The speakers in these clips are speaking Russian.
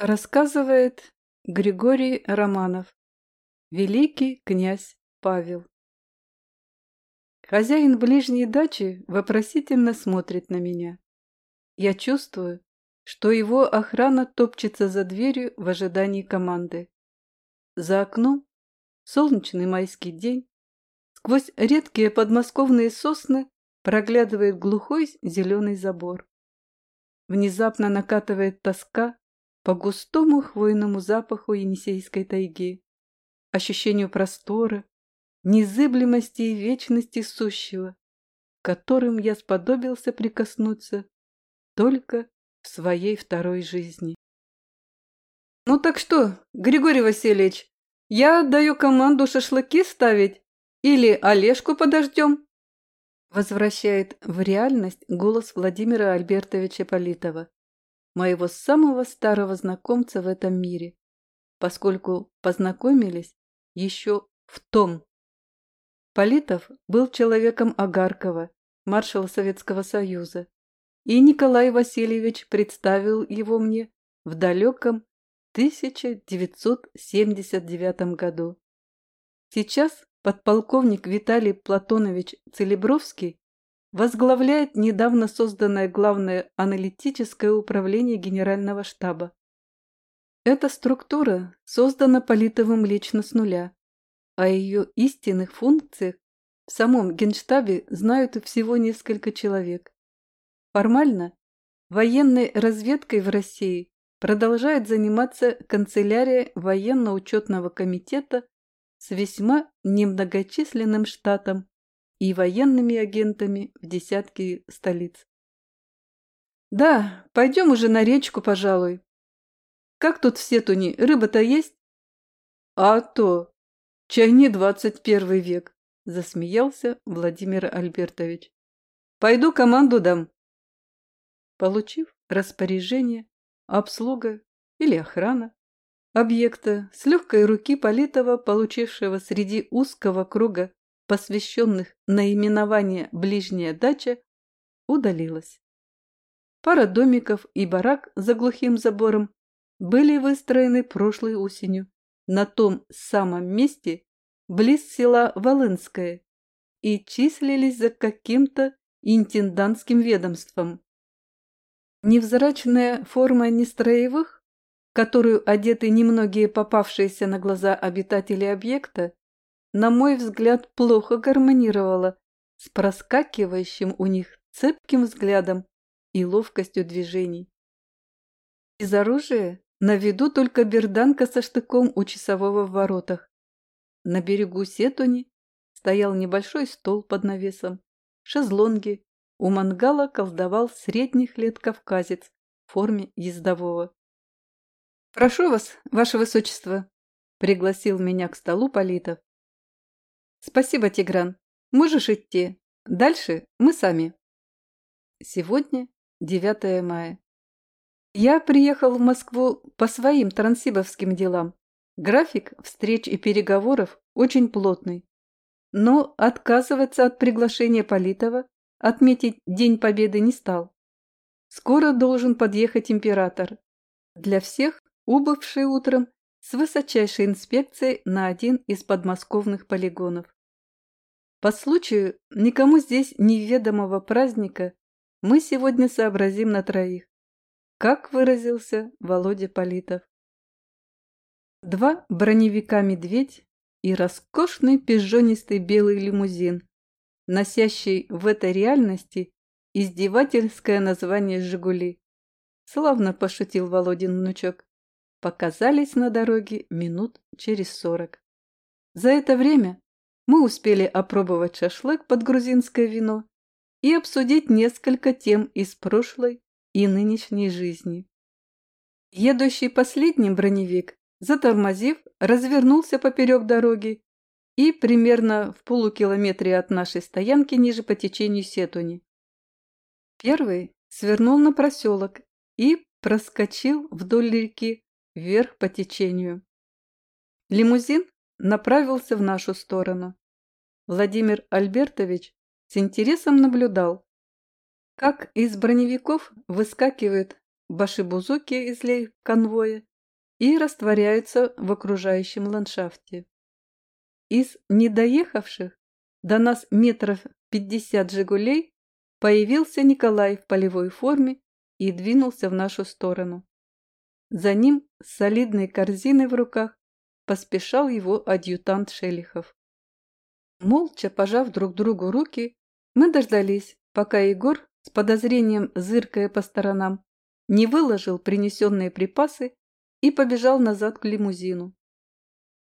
Рассказывает Григорий Романов. Великий князь Павел. Хозяин ближней дачи вопросительно смотрит на меня. Я чувствую, что его охрана топчется за дверью в ожидании команды. За окном солнечный майский день, сквозь редкие подмосковные сосны проглядывает глухой зеленый забор. Внезапно накатывает тоска по густому хвойному запаху Енисейской тайги, ощущению простора, незыблемости и вечности сущего, которым я сподобился прикоснуться только в своей второй жизни. «Ну так что, Григорий Васильевич, я отдаю команду шашлыки ставить или Олежку подождем?» Возвращает в реальность голос Владимира Альбертовича Политова моего самого старого знакомца в этом мире, поскольку познакомились еще в том. Политов был человеком Агаркова, маршала Советского Союза, и Николай Васильевич представил его мне в далеком 1979 году. Сейчас подполковник Виталий Платонович Целебровский возглавляет недавно созданное Главное аналитическое управление Генерального штаба. Эта структура создана Политовым лично с нуля, о ее истинных функциях в самом Генштабе знают всего несколько человек. Формально военной разведкой в России продолжает заниматься канцелярия военно-учетного комитета с весьма немногочисленным штатом и военными агентами в десятки столиц. «Да, пойдем уже на речку, пожалуй. Как тут в Сетуне, рыба-то есть?» «А то! Чай не двадцать первый век!» – засмеялся Владимир Альбертович. «Пойду команду дам». Получив распоряжение, обслуга или охрана объекта с легкой руки Политова, получившего среди узкого круга посвященных наименование «ближняя дача», удалилась. Пара домиков и барак за глухим забором были выстроены прошлой осенью на том самом месте близ села Волынское и числились за каким-то интендантским ведомством. Невзрачная форма нестроевых, которую одеты немногие попавшиеся на глаза обитатели объекта, на мой взгляд, плохо гармонировала с проскакивающим у них цепким взглядом и ловкостью движений. Из оружия на виду только берданка со штыком у часового в воротах. На берегу Сетуни стоял небольшой стол под навесом, шезлонги, у мангала колдовал средних лет кавказец в форме ездового. «Прошу вас, ваше высочество», — пригласил меня к столу Политов. Спасибо, Тигран. Можешь идти. Дальше мы сами. Сегодня 9 мая. Я приехал в Москву по своим трансибовским делам. График встреч и переговоров очень плотный. Но отказываться от приглашения Политова отметить День Победы не стал. Скоро должен подъехать император. Для всех, убывший утром с высочайшей инспекцией на один из подмосковных полигонов. По случаю никому здесь неведомого праздника мы сегодня сообразим на троих, как выразился Володя Политов. Два броневика «Медведь» и роскошный пижонистый белый лимузин, носящий в этой реальности издевательское название «Жигули». Славно пошутил Володин внучок показались на дороге минут через сорок. За это время мы успели опробовать шашлык под грузинское вино и обсудить несколько тем из прошлой и нынешней жизни. Едущий последним броневик, затормозив, развернулся поперек дороги и примерно в полукилометре от нашей стоянки ниже по течению Сетуни. Первый свернул на проселок и проскочил вдоль реки вверх по течению. Лимузин направился в нашу сторону. Владимир Альбертович с интересом наблюдал, как из броневиков выскакивают башибузуки из конвоя и растворяются в окружающем ландшафте. Из недоехавших до нас метров пятьдесят «Жигулей» появился Николай в полевой форме и двинулся в нашу сторону. За ним с солидной корзиной в руках поспешал его адъютант Шелихов. Молча пожав друг другу руки, мы дождались, пока Егор, с подозрением зыркая по сторонам, не выложил принесенные припасы и побежал назад к лимузину.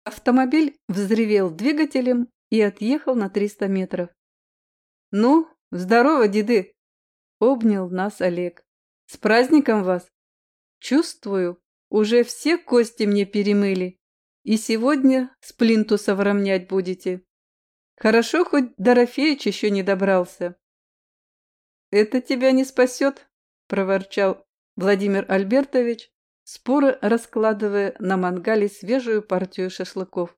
Автомобиль взревел двигателем и отъехал на 300 метров. «Ну, здорово, деды!» – обнял нас Олег. «С праздником вас! Чувствую, уже все кости мне перемыли, и сегодня с плинтуса равнять будете. Хорошо, хоть Дорофеич еще не добрался». «Это тебя не спасет», – проворчал Владимир Альбертович, споро раскладывая на мангале свежую партию шашлыков.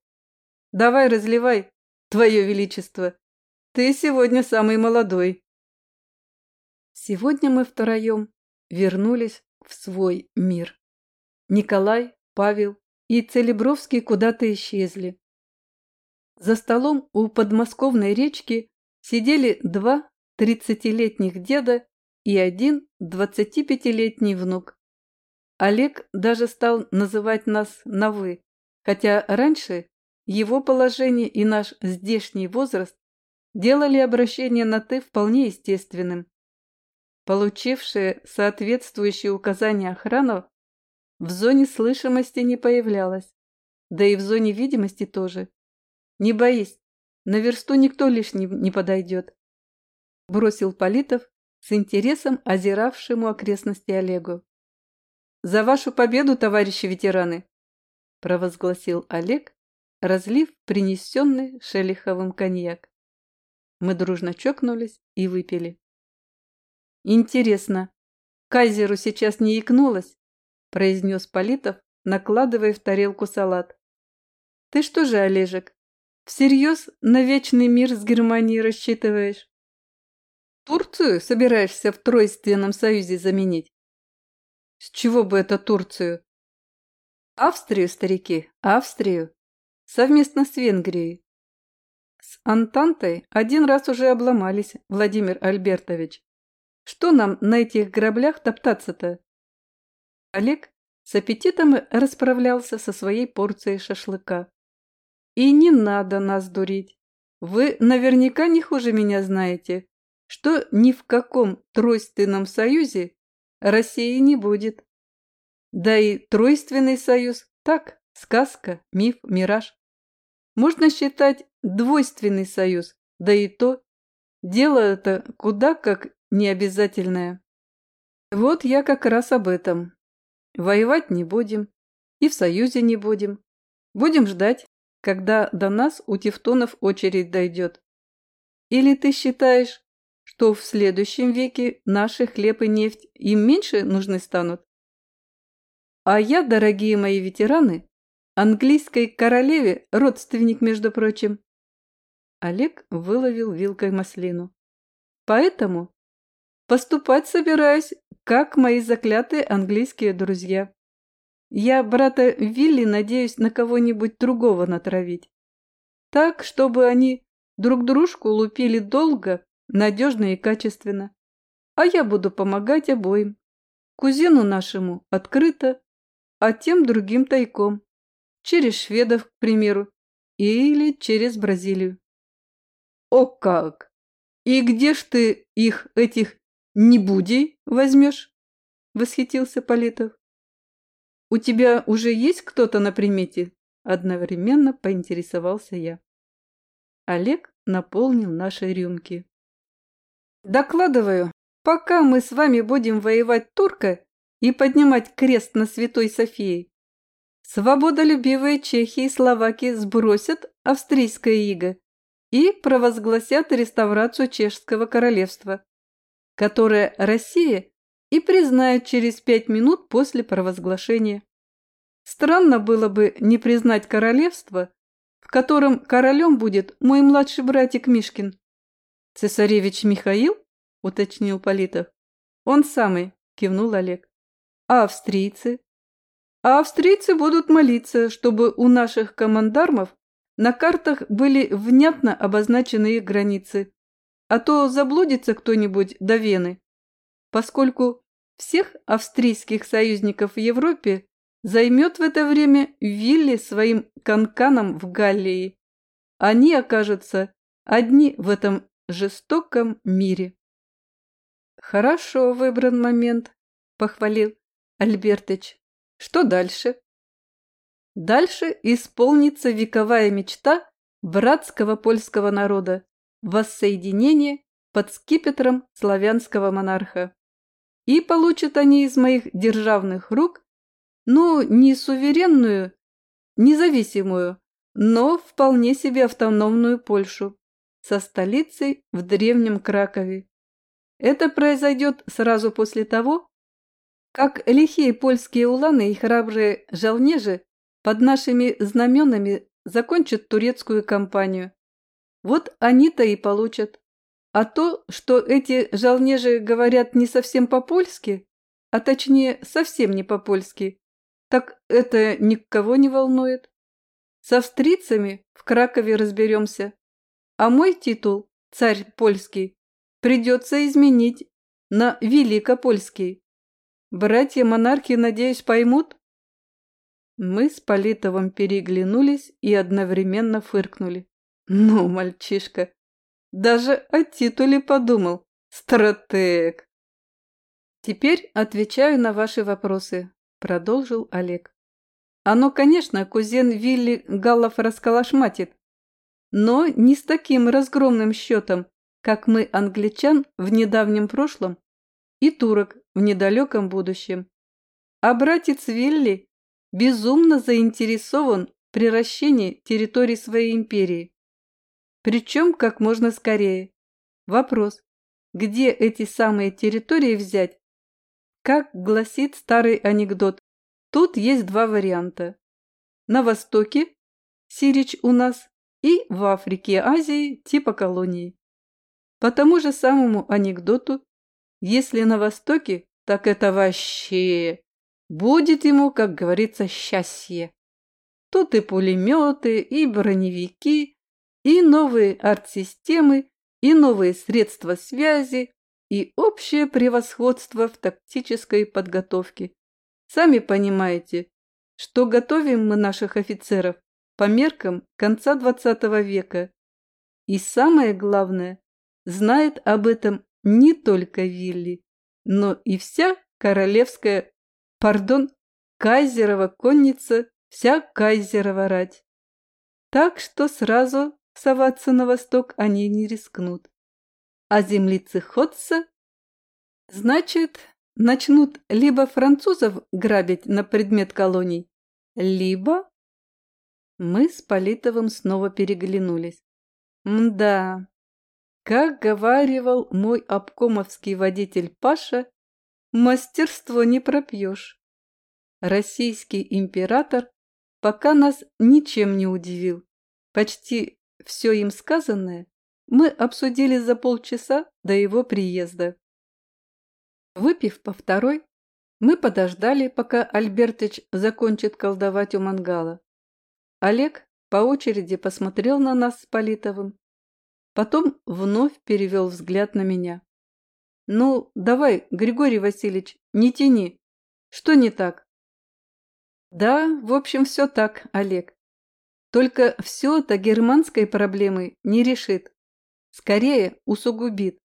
«Давай разливай, твое величество, ты сегодня самый молодой». Сегодня мы втроем вернулись в свой мир. Николай, Павел и Целебровский куда-то исчезли. За столом у подмосковной речки сидели два тридцатилетних деда и один двадцатипятилетний внук. Олег даже стал называть нас на «вы», хотя раньше его положение и наш здешний возраст делали обращение на «ты» вполне естественным. Получившие соответствующие указания охрану в зоне слышимости не появлялась, да и в зоне видимости тоже. Не боись, на версту никто лишний не подойдет. Бросил Политов с интересом озиравшему окрестности Олегу. «За вашу победу, товарищи ветераны!» – провозгласил Олег, разлив принесенный Шелиховым коньяк. Мы дружно чокнулись и выпили. «Интересно, Кайзеру сейчас не икнулось?» – произнес Политов, накладывая в тарелку салат. «Ты что же, Олежек, всерьез на вечный мир с Германией рассчитываешь? Турцию собираешься в Тройственном Союзе заменить?» С чего бы это Турцию? Австрию, старики, Австрию. Совместно с Венгрией. С Антантой один раз уже обломались, Владимир Альбертович. Что нам на этих граблях топтаться-то? Олег с аппетитом расправлялся со своей порцией шашлыка. И не надо нас дурить. Вы наверняка не хуже меня знаете, что ни в каком тройственном союзе России не будет. Да и тройственный союз – так, сказка, миф, мираж. Можно считать двойственный союз, да и то. Дело это куда как необязательное. Вот я как раз об этом. Воевать не будем, и в союзе не будем. Будем ждать, когда до нас у тевтонов очередь дойдет. Или ты считаешь, что в следующем веке наши хлеб и нефть им меньше нужны станут. А я, дорогие мои ветераны, английской королеве родственник, между прочим. Олег выловил вилкой маслину. Поэтому поступать собираюсь, как мои заклятые английские друзья. Я брата Вилли надеюсь на кого-нибудь другого натравить. Так, чтобы они друг дружку лупили долго надежно и качественно. А я буду помогать обоим. Кузену нашему открыто, а тем другим тайком. Через шведов, к примеру, или через Бразилию. О как! И где ж ты их, этих небудей, возьмешь? Восхитился Политов. У тебя уже есть кто-то на примете? Одновременно поинтересовался я. Олег наполнил наши рюмки. Докладываю, пока мы с вами будем воевать турка и поднимать крест на Святой Софии, свободолюбивые чехи и словаки сбросят австрийское иго и провозгласят реставрацию чешского королевства, которое Россия и признает через пять минут после провозглашения. Странно было бы не признать королевство, в котором королем будет мой младший братик Мишкин. «Цесаревич Михаил?» – уточнил Политов. «Он самый», – кивнул Олег. «А австрийцы?» А австрийцы будут молиться, чтобы у наших командармов на картах были внятно обозначены их границы, а то заблудится кто-нибудь до Вены, поскольку всех австрийских союзников в Европе займет в это время Вилли своим канканом в Галлии. Они окажутся одни в этом жестоком мире. «Хорошо выбран момент», — похвалил Альбертыч. «Что дальше?» Дальше исполнится вековая мечта братского польского народа – воссоединение под скипетром славянского монарха. И получат они из моих державных рук, ну, не суверенную, независимую, но вполне себе автономную Польшу со столицей в древнем Кракове. Это произойдет сразу после того, как лихие польские уланы и храбрые жалнежи под нашими знаменами закончат турецкую кампанию. Вот они-то и получат. А то, что эти жалнежи говорят не совсем по-польски, а точнее совсем не по-польски, так это никого не волнует. С австрийцами в Кракове разберемся. А мой титул, царь польский, придется изменить на великопольский. Братья-монархи, надеюсь, поймут? Мы с Политовым переглянулись и одновременно фыркнули. Ну, мальчишка, даже о титуле подумал. Стратег. Теперь отвечаю на ваши вопросы, продолжил Олег. Оно, конечно, кузен Вилли Галлов расколошматит, но не с таким разгромным счетом, как мы англичан в недавнем прошлом и турок в недалеком будущем. А братец Вилли безумно заинтересован в приращении территории своей империи. Причем как можно скорее. Вопрос, где эти самые территории взять? Как гласит старый анекдот, тут есть два варианта. На востоке, Сирич у нас, и в Африке Азии типа колонии. По тому же самому анекдоту, если на востоке, так это вообще Будет ему, как говорится, счастье. Тут и пулеметы, и броневики, и новые арт-системы, и новые средства связи, и общее превосходство в тактической подготовке. Сами понимаете, что готовим мы наших офицеров по меркам конца XX века. И самое главное, знает об этом не только Вилли, но и вся королевская Пардон, кайзерова конница, вся кайзерова рать. Так что сразу соваться на восток они не рискнут. А землицы ходца, значит, начнут либо французов грабить на предмет колоний, либо... Мы с Политовым снова переглянулись. Мда, как говаривал мой обкомовский водитель Паша, мастерство не пропьешь. Российский император пока нас ничем не удивил. Почти все им сказанное мы обсудили за полчаса до его приезда. Выпив по второй, мы подождали, пока Альбертыч закончит колдовать у мангала. Олег по очереди посмотрел на нас с Политовым, потом вновь перевел взгляд на меня. Ну, давай, Григорий Васильевич, не тяни. Что не так? Да, в общем, все так, Олег. Только все это германской проблемы не решит. Скорее усугубит.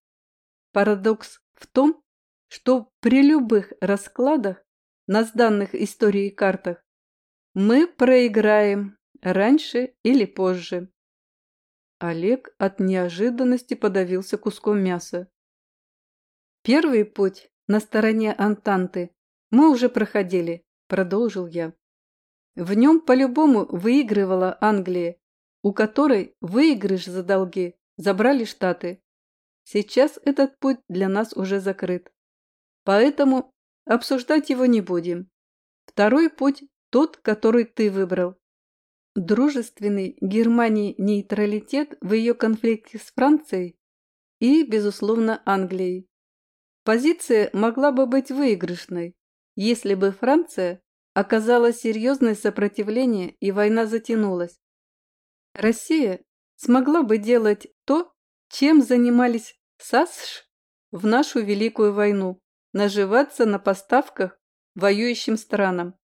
Парадокс в том, что при любых раскладах на сданных историей картах мы проиграем раньше или позже. Олег от неожиданности подавился куском мяса. Первый путь на стороне Антанты мы уже проходили, продолжил я. В нем по-любому выигрывала Англия, у которой выигрыш за долги забрали Штаты. Сейчас этот путь для нас уже закрыт. Поэтому обсуждать его не будем. Второй путь – тот, который ты выбрал. Дружественный Германии нейтралитет в ее конфликте с Францией и, безусловно, Англией. Позиция могла бы быть выигрышной, если бы Франция оказало серьезное сопротивление и война затянулась. Россия смогла бы делать то, чем занимались САСШ в нашу Великую войну, наживаться на поставках воюющим странам.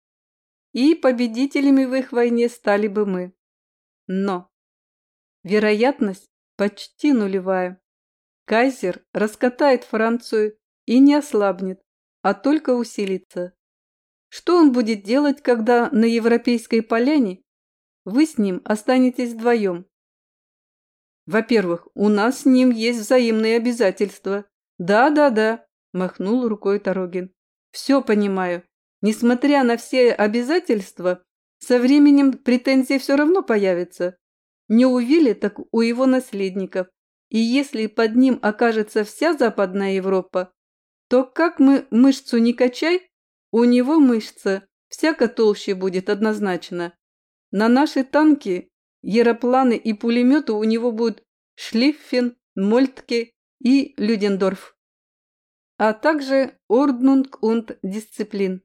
И победителями в их войне стали бы мы. Но вероятность почти нулевая. Кайзер раскатает Францию и не ослабнет, а только усилится. Что он будет делать, когда на Европейской поляне вы с ним останетесь вдвоем? Во-первых, у нас с ним есть взаимные обязательства. Да-да-да, махнул рукой Тарогин. Все понимаю. Несмотря на все обязательства, со временем претензии все равно появятся. Не у Вилли, так у его наследников. И если под ним окажется вся Западная Европа, то как мы мышцу не качай, у него мышца всяко толще будет однозначно. На наши танки, яропланы и пулеметы у него будут Шлиффен, Мольтке и Людендорф. А также Орднунг und Дисциплин.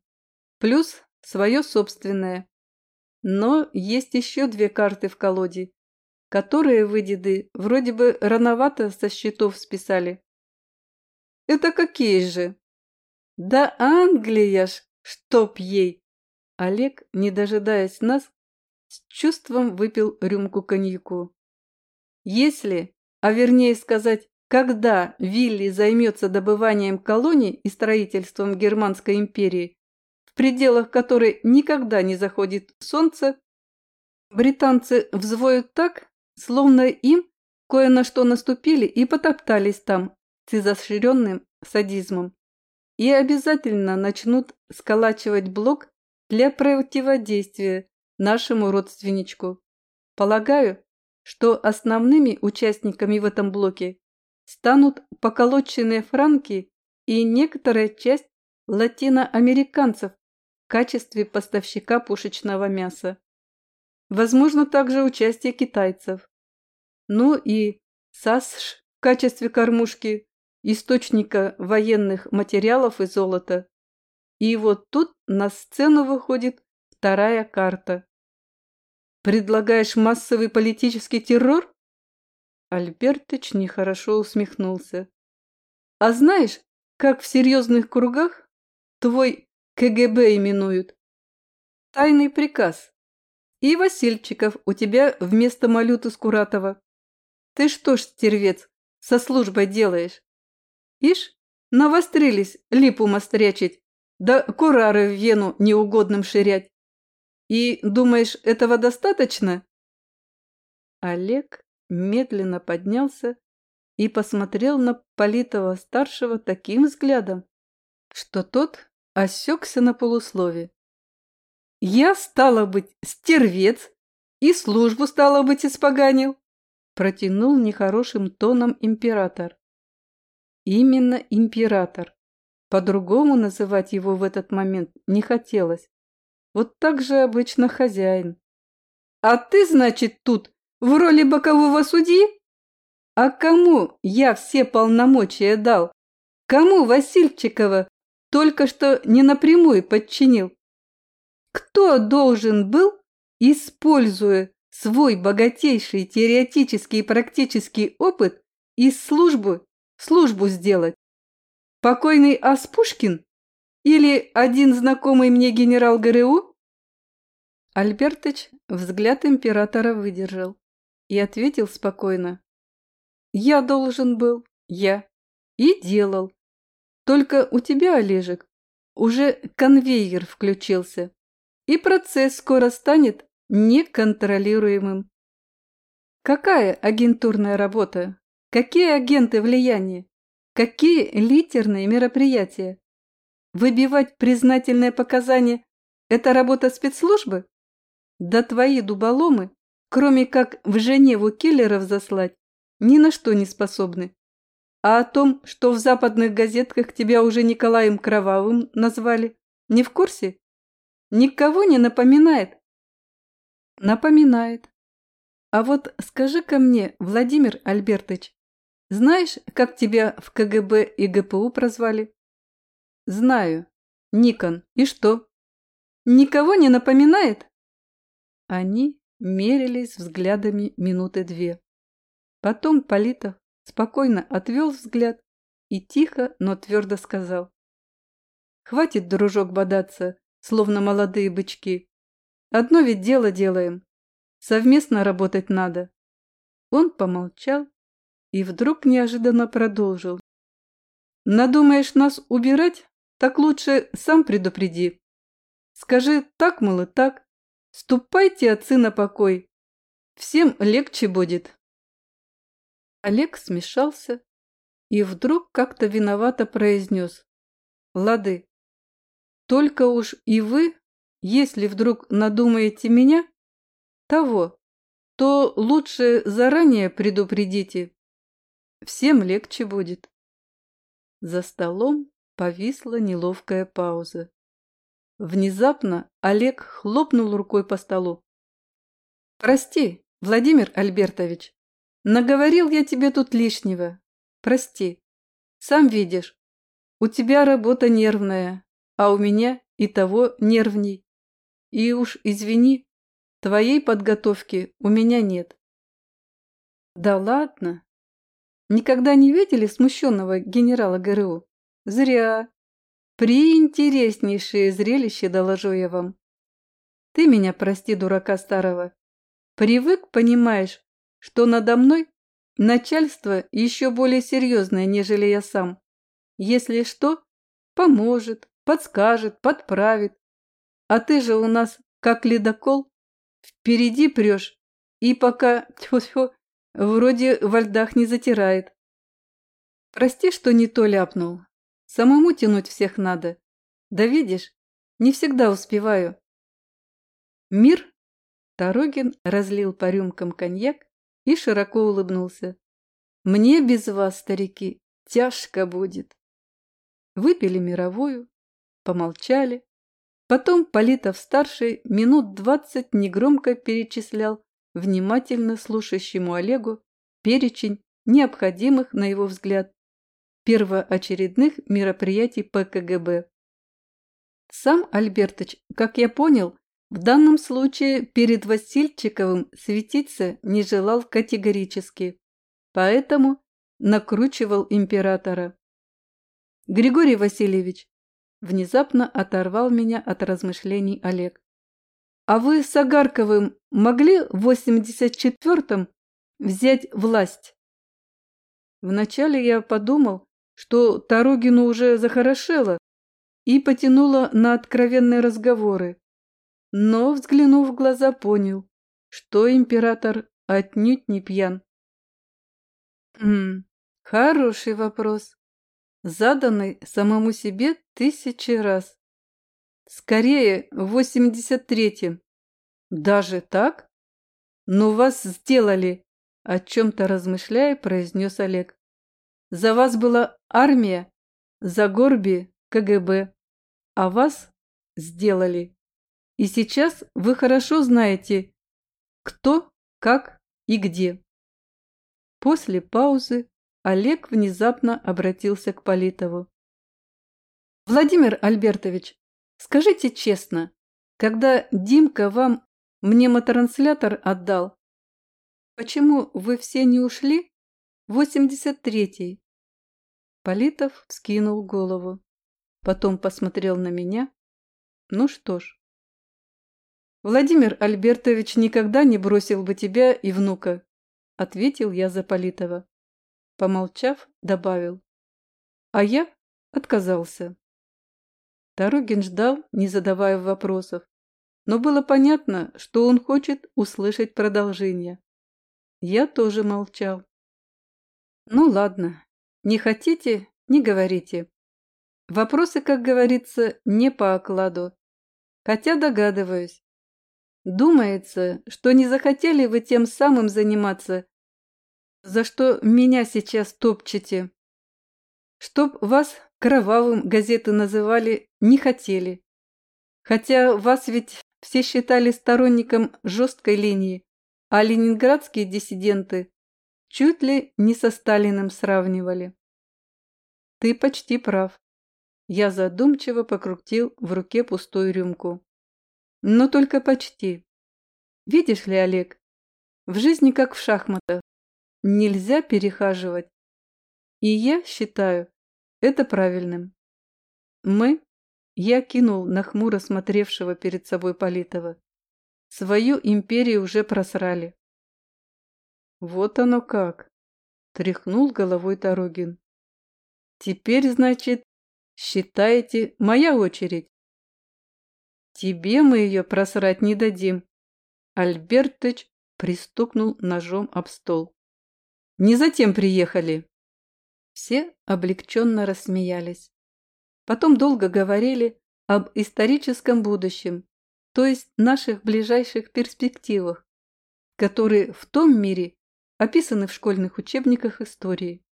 Плюс свое собственное. Но есть еще две карты в колоде, которые вы, деды, вроде бы рановато со счетов списали. Это какие же? Да Англия ж, чтоб ей! Олег, не дожидаясь нас, с чувством выпил рюмку коньяку. Если, а вернее сказать, когда Вилли займется добыванием колоний и строительством Германской империи, в пределах которой никогда не заходит солнце, британцы взвоют так, словно им кое на что наступили и потоптались там с изощренным садизмом и обязательно начнут сколачивать блок для противодействия нашему родственничку. Полагаю, что основными участниками в этом блоке станут поколоченные франки и некоторая часть латиноамериканцев в качестве поставщика пушечного мяса. Возможно также участие китайцев. Ну и САСШ в качестве кормушки источника военных материалов и золота. И вот тут на сцену выходит вторая карта. Предлагаешь массовый политический террор? Альбертыч нехорошо усмехнулся. А знаешь, как в серьезных кругах твой КГБ именуют? Тайный приказ. И Васильчиков у тебя вместо Малюты Скуратова. Ты что ж, стервец, со службой делаешь? Ишь, навострились липу мострячить, да курары в вену неугодным ширять. И думаешь, этого достаточно? Олег медленно поднялся и посмотрел на Политова-старшего таким взглядом, что тот осекся на полуслове. «Я, стала быть, стервец, и службу, стала быть, испоганил!» протянул нехорошим тоном император. Именно император. По-другому называть его в этот момент не хотелось. Вот так же обычно хозяин. А ты, значит, тут в роли бокового судьи? А кому я все полномочия дал? Кому Васильчикова только что не напрямую подчинил? Кто должен был, используя свой богатейший теоретический и практический опыт из службы службу сделать. Покойный Аспушкин или один знакомый мне генерал ГРУ? Альбертыч взгляд императора выдержал и ответил спокойно. Я должен был, я. И делал. Только у тебя, Олежек, уже конвейер включился, и процесс скоро станет неконтролируемым. Какая агентурная работа? Какие агенты влияния? Какие литерные мероприятия? Выбивать признательные показания – это работа спецслужбы? Да твои дуболомы, кроме как в Женеву киллеров заслать, ни на что не способны. А о том, что в западных газетках тебя уже Николаем Кровавым назвали, не в курсе? Никого не напоминает? Напоминает. А вот скажи-ка мне, Владимир Альбертович, знаешь, как тебя в КГБ и ГПУ прозвали? Знаю. Никон. И что? никого не напоминает?» Они мерились взглядами минуты две. Потом Политов спокойно отвел взгляд и тихо, но твердо сказал. «Хватит, дружок, бодаться, словно молодые бычки. Одно ведь дело делаем. Совместно работать надо». Он помолчал и вдруг неожиданно продолжил. «Надумаешь нас убирать, так лучше сам предупреди. Скажи так, мол, и так. Ступайте, отцы, на покой. Всем легче будет». Олег смешался и вдруг как-то виновато произнес. «Лады, только уж и вы, если вдруг надумаете меня, того, то лучше заранее предупредите. Всем легче будет». За столом повисла неловкая пауза. Внезапно Олег хлопнул рукой по столу. «Прости, Владимир Альбертович, Наговорил я тебе тут лишнего. Прости. Сам видишь, у тебя работа нервная, а у меня и того нервней. И уж извини, твоей подготовки у меня нет. Да ладно. Никогда не видели смущенного генерала ГРУ? Зря. Приинтереснейшее зрелище, доложу я вам. Ты меня прости, дурака старого. Привык, понимаешь, что надо мной начальство еще более серьезное, нежели я сам. Если что, поможет, подскажет, подправит. А ты же у нас как ледокол, впереди прешь, и пока, тьфу -тьфу, вроде во льдах не затирает. Прости, что не то ляпнул. Самому тянуть всех надо. Да видишь, не всегда успеваю. Мир? Тарогин разлил по рюмкам коньяк и широко улыбнулся. «Мне без вас, старики, тяжко будет». Выпили мировую, помолчали. Потом Политов-старший минут двадцать негромко перечислял внимательно слушающему Олегу перечень необходимых, на его взгляд, первоочередных мероприятий ПКГБ. Сам Альбертович, как я понял, в данном случае перед Васильчиковым светиться не желал категорически, поэтому накручивал императора. «Григорий Васильевич!» Внезапно оторвал меня от размышлений Олег. «А вы с Агарковым могли в 84-м взять власть?» Вначале я подумал, что Тарогину уже захорошело и потянуло на откровенные разговоры но, взглянув в глаза, понял, что император отнюдь не пьян. Хм, хороший вопрос, заданный самому себе тысячи раз. Скорее, в восемьдесят третьем. Даже так? Но вас сделали, о чем-то размышляя, произнес Олег. За вас была армия, за Горби КГБ, а вас сделали. И сейчас вы хорошо знаете, кто, как и где. После паузы Олег внезапно обратился к Политову. «Владимир Альбертович, скажите честно, когда Димка вам мнемотранслятор отдал, почему вы все не ушли в 83-й?» Политов вскинул голову, потом посмотрел на меня. «Ну что ж, Владимир Альбертович никогда не бросил бы тебя и внука, ответил я за Политова. Помолчав, добавил. А я отказался. Дорогин ждал, не задавая вопросов, но было понятно, что он хочет услышать продолжение. Я тоже молчал. Ну ладно, не хотите, не говорите. Вопросы, как говорится, не по окладу. Хотя догадываюсь, Думается, что не захотели вы тем самым заниматься, за что меня сейчас топчете. Чтоб вас кровавым газеты называли, не хотели. Хотя вас ведь все считали сторонником жесткой линии, а ленинградские диссиденты чуть ли не со Сталиным сравнивали. Ты почти прав. Я задумчиво покрутил в руке пустую рюмку. Но только почти. Видишь ли, Олег, в жизни как в шахматах. Нельзя перехаживать. И я считаю это правильным. Мы, я кинул на хмуро смотревшего перед собой Политова, свою империю уже просрали. Вот оно как, тряхнул головой Тарогин. Теперь, значит, считаете, моя очередь? Тебе мы ее просрать не дадим. Альбертыч пристукнул ножом об стол. Не затем приехали. Все облегченно рассмеялись. Потом долго говорили об историческом будущем, то есть наших ближайших перспективах, которые в том мире описаны в школьных учебниках истории.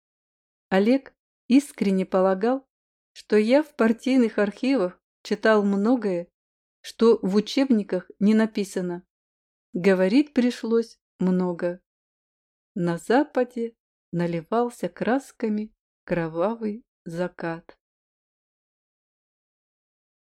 Олег искренне полагал, что я в партийных архивах читал многое, что в учебниках не написано. Говорить пришлось много. На западе наливался красками кровавый закат.